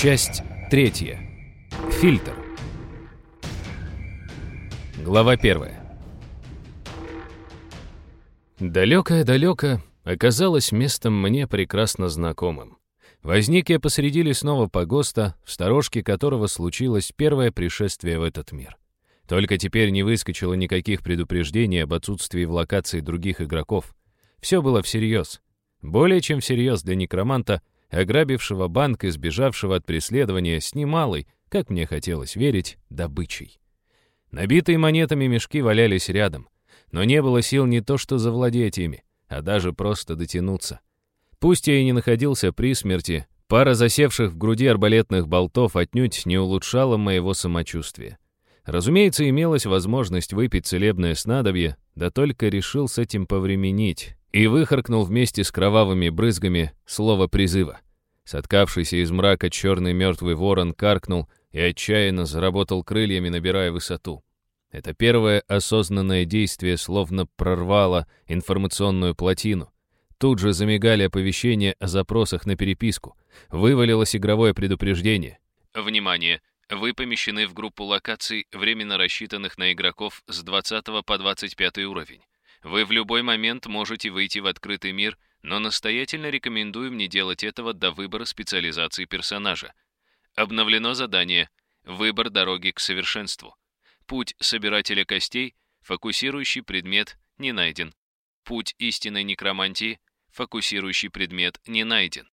Часть третья. Фильтр. Глава первая. Далекое-далеко оказалось местом мне прекрасно знакомым. Возник я посреди лесного погоста, в сторожке которого случилось первое пришествие в этот мир. Только теперь не выскочило никаких предупреждений об отсутствии в локации других игроков. Все было всерьез. Более чем всерьез для некроманта, ограбившего банк и сбежавшего от преследования с немалой, как мне хотелось верить, добычей. Набитые монетами мешки валялись рядом, но не было сил не то что завладеть ими, а даже просто дотянуться. Пусть я и не находился при смерти, пара засевших в груди арбалетных болтов отнюдь не улучшала моего самочувствия. Разумеется, имелась возможность выпить целебное снадобье, да только решил с этим повременить и выхаркнул вместе с кровавыми брызгами слово призыва. Соткавшийся из мрака черный мертвый ворон каркнул и отчаянно заработал крыльями, набирая высоту. Это первое осознанное действие словно прорвало информационную плотину. Тут же замигали оповещения о запросах на переписку. Вывалилось игровое предупреждение. Внимание! Вы помещены в группу локаций, временно рассчитанных на игроков с 20 по 25 уровень. Вы в любой момент можете выйти в открытый мир, но настоятельно рекомендуем не делать этого до выбора специализации персонажа. Обновлено задание «Выбор дороги к совершенству». Путь собирателя костей, фокусирующий предмет, не найден. Путь истинной некромантии, фокусирующий предмет, не найден.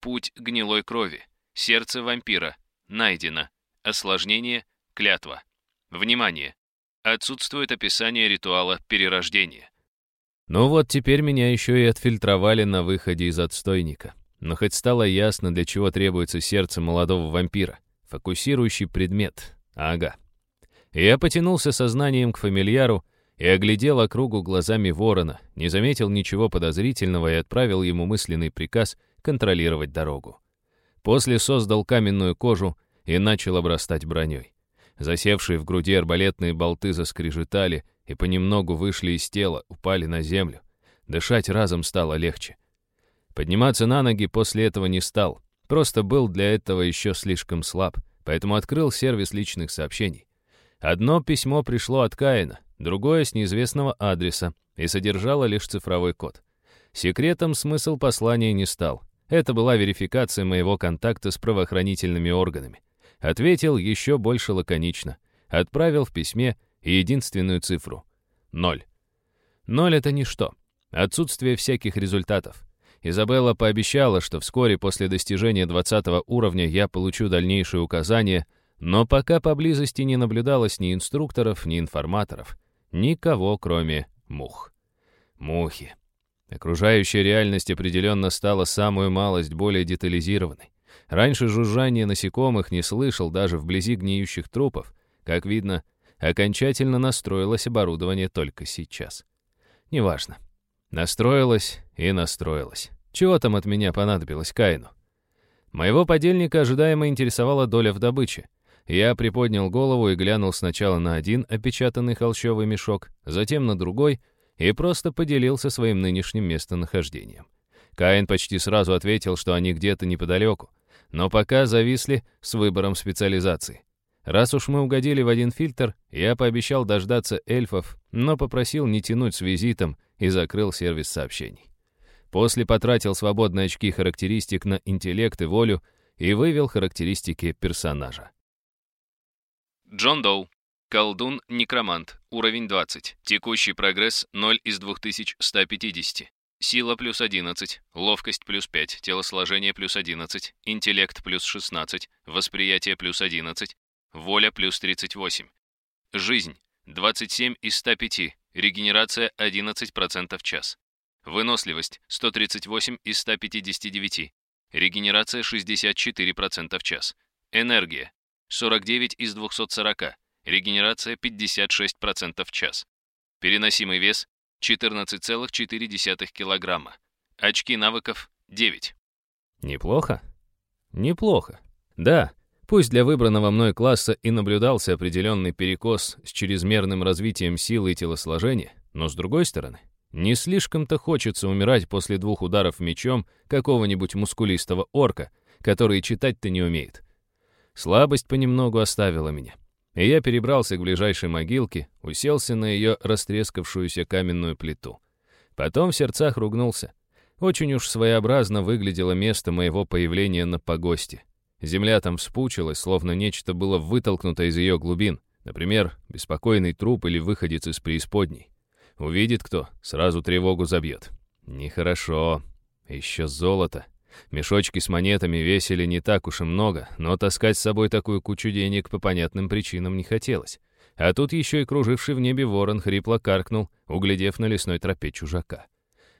Путь гнилой крови, сердце вампира, найдено. Осложнение – клятва. Внимание! Отсутствует описание ритуала перерождения. Ну вот теперь меня еще и отфильтровали на выходе из отстойника. Но хоть стало ясно, для чего требуется сердце молодого вампира. Фокусирующий предмет. Ага. Я потянулся сознанием к фамильяру и оглядел округу глазами ворона, не заметил ничего подозрительного и отправил ему мысленный приказ контролировать дорогу. После создал каменную кожу, и начал обрастать броней. Засевшие в груди арбалетные болты заскрежетали и понемногу вышли из тела, упали на землю. Дышать разом стало легче. Подниматься на ноги после этого не стал, просто был для этого еще слишком слаб, поэтому открыл сервис личных сообщений. Одно письмо пришло от Каина, другое с неизвестного адреса и содержало лишь цифровой код. Секретом смысл послания не стал. Это была верификация моего контакта с правоохранительными органами. Ответил еще больше лаконично. Отправил в письме единственную цифру — ноль. Ноль — это ничто. Отсутствие всяких результатов. Изабелла пообещала, что вскоре после достижения 20 уровня я получу дальнейшие указания, но пока поблизости не наблюдалось ни инструкторов, ни информаторов. Никого, кроме мух. Мухи. Окружающая реальность определенно стала самую малость более детализированной. Раньше жужжание насекомых не слышал даже вблизи гниющих трупов. Как видно, окончательно настроилось оборудование только сейчас. Неважно. Настроилось и настроилось. Чего там от меня понадобилось Каину? Моего подельника ожидаемо интересовала доля в добыче. Я приподнял голову и глянул сначала на один опечатанный холщовый мешок, затем на другой и просто поделился своим нынешним местонахождением. Каин почти сразу ответил, что они где-то неподалеку, но пока зависли с выбором специализации. Раз уж мы угодили в один фильтр, я пообещал дождаться эльфов, но попросил не тянуть с визитом и закрыл сервис сообщений. После потратил свободные очки характеристик на интеллект и волю и вывел характеристики персонажа. Джон Доу. Колдун-некромант. Уровень 20. Текущий прогресс 0 из 2150. Сила плюс 11, ловкость плюс 5, телосложение плюс 11, интеллект плюс 16, восприятие плюс 11, воля плюс 38. Жизнь 27 из 105, регенерация 11% в час. Выносливость 138 из 159, регенерация 64% в час. Энергия 49 из 240, регенерация 56% в час. Переносимый вес 14,4 килограмма. Очки навыков 9. Неплохо? Неплохо. Да, пусть для выбранного мной класса и наблюдался определенный перекос с чрезмерным развитием силы и телосложения, но с другой стороны, не слишком-то хочется умирать после двух ударов мечом какого-нибудь мускулистого орка, который читать-то не умеет. Слабость понемногу оставила меня. И я перебрался к ближайшей могилке, уселся на ее растрескавшуюся каменную плиту. Потом в сердцах ругнулся. Очень уж своеобразно выглядело место моего появления на погосте. Земля там вспучилась, словно нечто было вытолкнуто из ее глубин. Например, беспокойный труп или выходец из преисподней. Увидит кто, сразу тревогу забьет. Нехорошо. Еще золото. Мешочки с монетами весили не так уж и много, но таскать с собой такую кучу денег по понятным причинам не хотелось. А тут еще и круживший в небе ворон хрипло каркнул, углядев на лесной тропе чужака.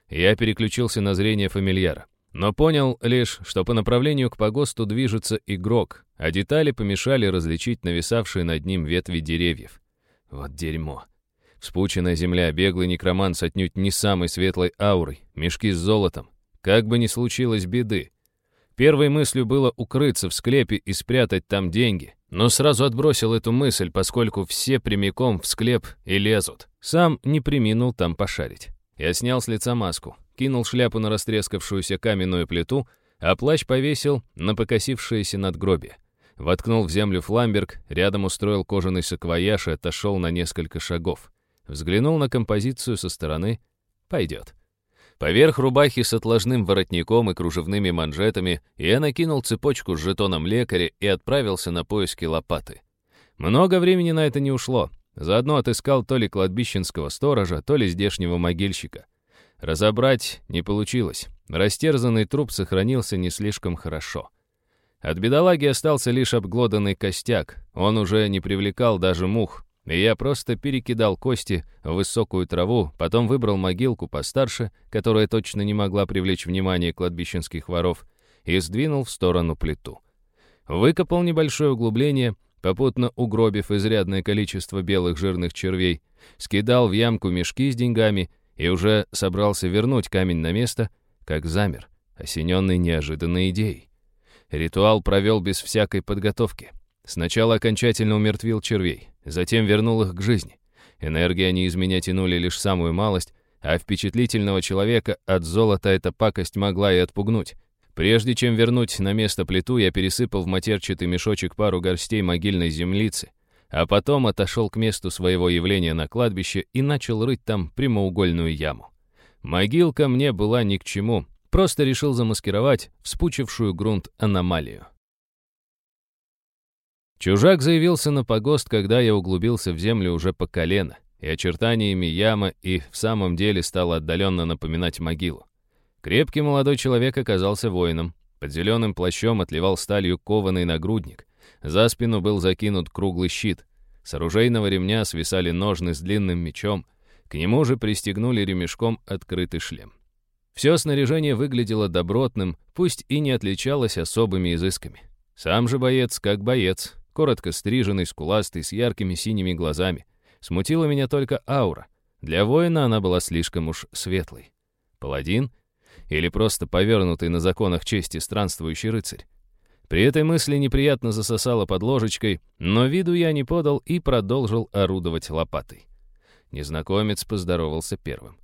Я переключился на зрение фамильяра, но понял лишь, что по направлению к погосту движется игрок, а детали помешали различить нависавшие над ним ветви деревьев. Вот дерьмо. Вспученная земля, беглый некромант с отнюдь не самой светлой аурой, мешки с золотом. Как бы ни случилось беды. Первой мыслью было укрыться в склепе и спрятать там деньги, но сразу отбросил эту мысль, поскольку все прямиком в склеп и лезут. Сам не приминул там пошарить. Я снял с лица маску, кинул шляпу на растрескавшуюся каменную плиту, а плащ повесил на покосившееся надгробие. Воткнул в землю фламберг, рядом устроил кожаный саквояж и отошел на несколько шагов. Взглянул на композицию со стороны. Пойдет. Поверх рубахи с отложным воротником и кружевными манжетами я накинул цепочку с жетоном лекаря и отправился на поиски лопаты. Много времени на это не ушло. Заодно отыскал то ли кладбищенского сторожа, то ли здешнего могильщика. Разобрать не получилось. Растерзанный труп сохранился не слишком хорошо. От бедолаги остался лишь обглоданный костяк. Он уже не привлекал даже мух, я просто перекидал кости в высокую траву, потом выбрал могилку постарше, которая точно не могла привлечь внимание кладбищенских воров, и сдвинул в сторону плиту. Выкопал небольшое углубление, попутно угробив изрядное количество белых жирных червей, скидал в ямку мешки с деньгами и уже собрался вернуть камень на место, как замер, осененный неожиданной идеей. Ритуал провел без всякой подготовки. Сначала окончательно умертвил червей, затем вернул их к жизни. Энергии они из меня тянули лишь самую малость, а впечатлительного человека от золота эта пакость могла и отпугнуть. Прежде чем вернуть на место плиту, я пересыпал в матерчатый мешочек пару горстей могильной землицы, а потом отошел к месту своего явления на кладбище и начал рыть там прямоугольную яму. Могилка мне была ни к чему, просто решил замаскировать вспучившую грунт аномалию. Чужак заявился на погост, когда я углубился в землю уже по колено, и очертаниями яма и в самом деле стала отдаленно напоминать могилу. Крепкий молодой человек оказался воином. Под зеленым плащом отливал сталью кованый нагрудник. За спину был закинут круглый щит. С оружейного ремня свисали ножны с длинным мечом. К нему же пристегнули ремешком открытый шлем. Все снаряжение выглядело добротным, пусть и не отличалось особыми изысками. Сам же боец как боец, коротко стриженный, скуластый, с яркими синими глазами. Смутила меня только аура. Для воина она была слишком уж светлой. Паладин? Или просто повернутый на законах чести странствующий рыцарь? При этой мысли неприятно засосало под ложечкой, но виду я не подал и продолжил орудовать лопатой. Незнакомец поздоровался первым.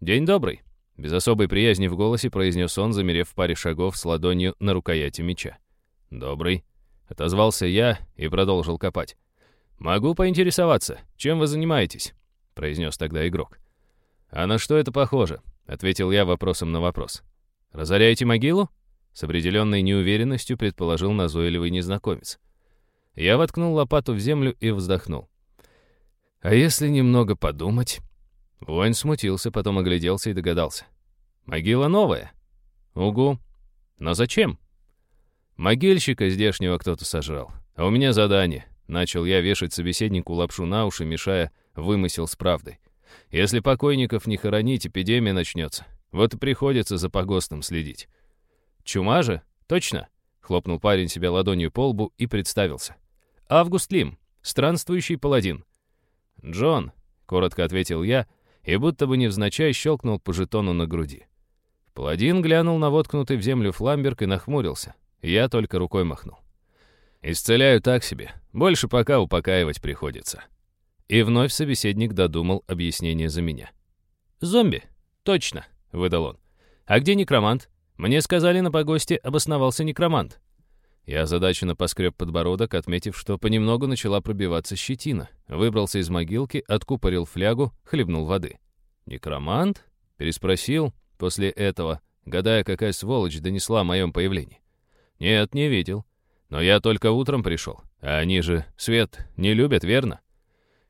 «День добрый!» Без особой приязни в голосе произнес он, замерев в паре шагов с ладонью на рукояти меча. «Добрый», Отозвался я и продолжил копать. «Могу поинтересоваться, чем вы занимаетесь?» — произнес тогда игрок. «А на что это похоже?» — ответил я вопросом на вопрос. «Разоряете могилу?» — с определенной неуверенностью предположил назойливый незнакомец. Я воткнул лопату в землю и вздохнул. «А если немного подумать?» Воин смутился, потом огляделся и догадался. «Могила новая?» «Угу. Но зачем?» Могильщика здешнего кто-то сожрал. А у меня задание. Начал я вешать собеседнику лапшу на уши, мешая вымысел с правдой. Если покойников не хоронить, эпидемия начнется. Вот и приходится за погостом следить. «Чума же? Точно?» — хлопнул парень себя ладонью по лбу и представился. «Август Лим, странствующий паладин». «Джон», — коротко ответил я, и будто бы невзначай щелкнул по жетону на груди. Паладин глянул на воткнутый в землю фламберг и нахмурился. Я только рукой махнул. Исцеляю так себе. Больше пока упокаивать приходится. И вновь собеседник додумал объяснение за меня. «Зомби. Точно», — выдал он. «А где некромант? Мне сказали, на погосте обосновался некромант». Я озадаченно поскреб подбородок, отметив, что понемногу начала пробиваться щетина. Выбрался из могилки, откупорил флягу, хлебнул воды. «Некромант?» — переспросил после этого, гадая, какая сволочь донесла о моем появлении. «Нет, не видел. Но я только утром пришел. А они же свет не любят, верно?»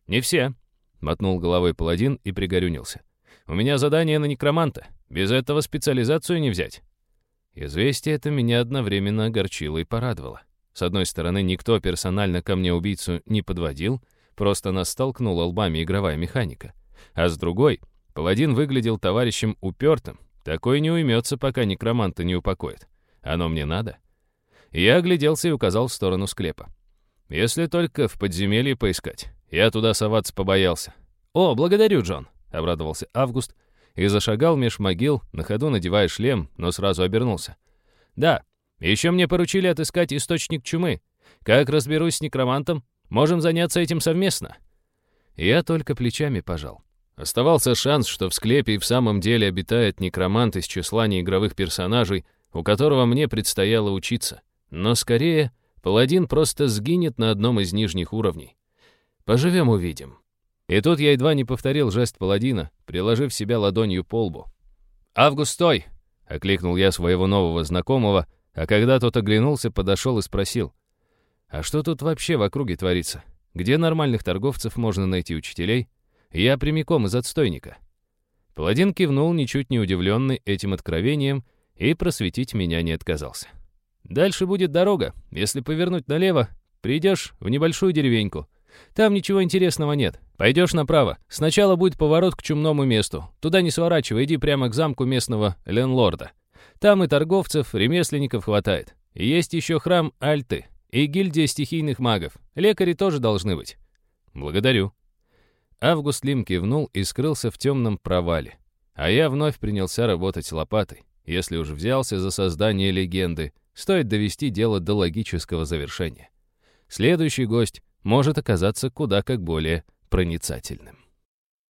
«Не все», — мотнул головой паладин и пригорюнился. «У меня задание на некроманта. Без этого специализацию не взять». Известие это меня одновременно огорчило и порадовало. С одной стороны, никто персонально ко мне убийцу не подводил, просто нас столкнула лбами игровая механика. А с другой, паладин выглядел товарищем упертым, такой не уймется, пока некроманта не упокоит. Оно мне надо? Я огляделся и указал в сторону склепа. Если только в подземелье поискать. Я туда соваться побоялся. «О, благодарю, Джон!» — обрадовался Август и зашагал меж могил, на ходу надевая шлем, но сразу обернулся. «Да, еще мне поручили отыскать источник чумы. Как разберусь с некромантом, можем заняться этим совместно». Я только плечами пожал. Оставался шанс, что в склепе и в самом деле обитает некромант из числа неигровых персонажей, у которого мне предстояло учиться. Но скорее, паладин просто сгинет на одном из нижних уровней. Поживем-увидим. И тут я едва не повторил жест паладина, приложив себя ладонью по лбу. «Август, стой!» — окликнул я своего нового знакомого, а когда тот оглянулся, подошел и спросил. «А что тут вообще в округе творится? Где нормальных торговцев можно найти учителей? Я прямиком из отстойника». Паладин кивнул, ничуть не удивленный этим откровением, и просветить меня не отказался. «Дальше будет дорога. Если повернуть налево, придешь в небольшую деревеньку. Там ничего интересного нет. Пойдешь направо. Сначала будет поворот к чумному месту. Туда не сворачивай, иди прямо к замку местного ленлорда. Там и торговцев, ремесленников хватает. Есть еще храм Альты и гильдия стихийных магов. Лекари тоже должны быть. Благодарю. Август Лим кивнул и скрылся в темном провале. А я вновь принялся работать лопатой. Если уж взялся за создание легенды, стоит довести дело до логического завершения. Следующий гость может оказаться куда как более проницательным.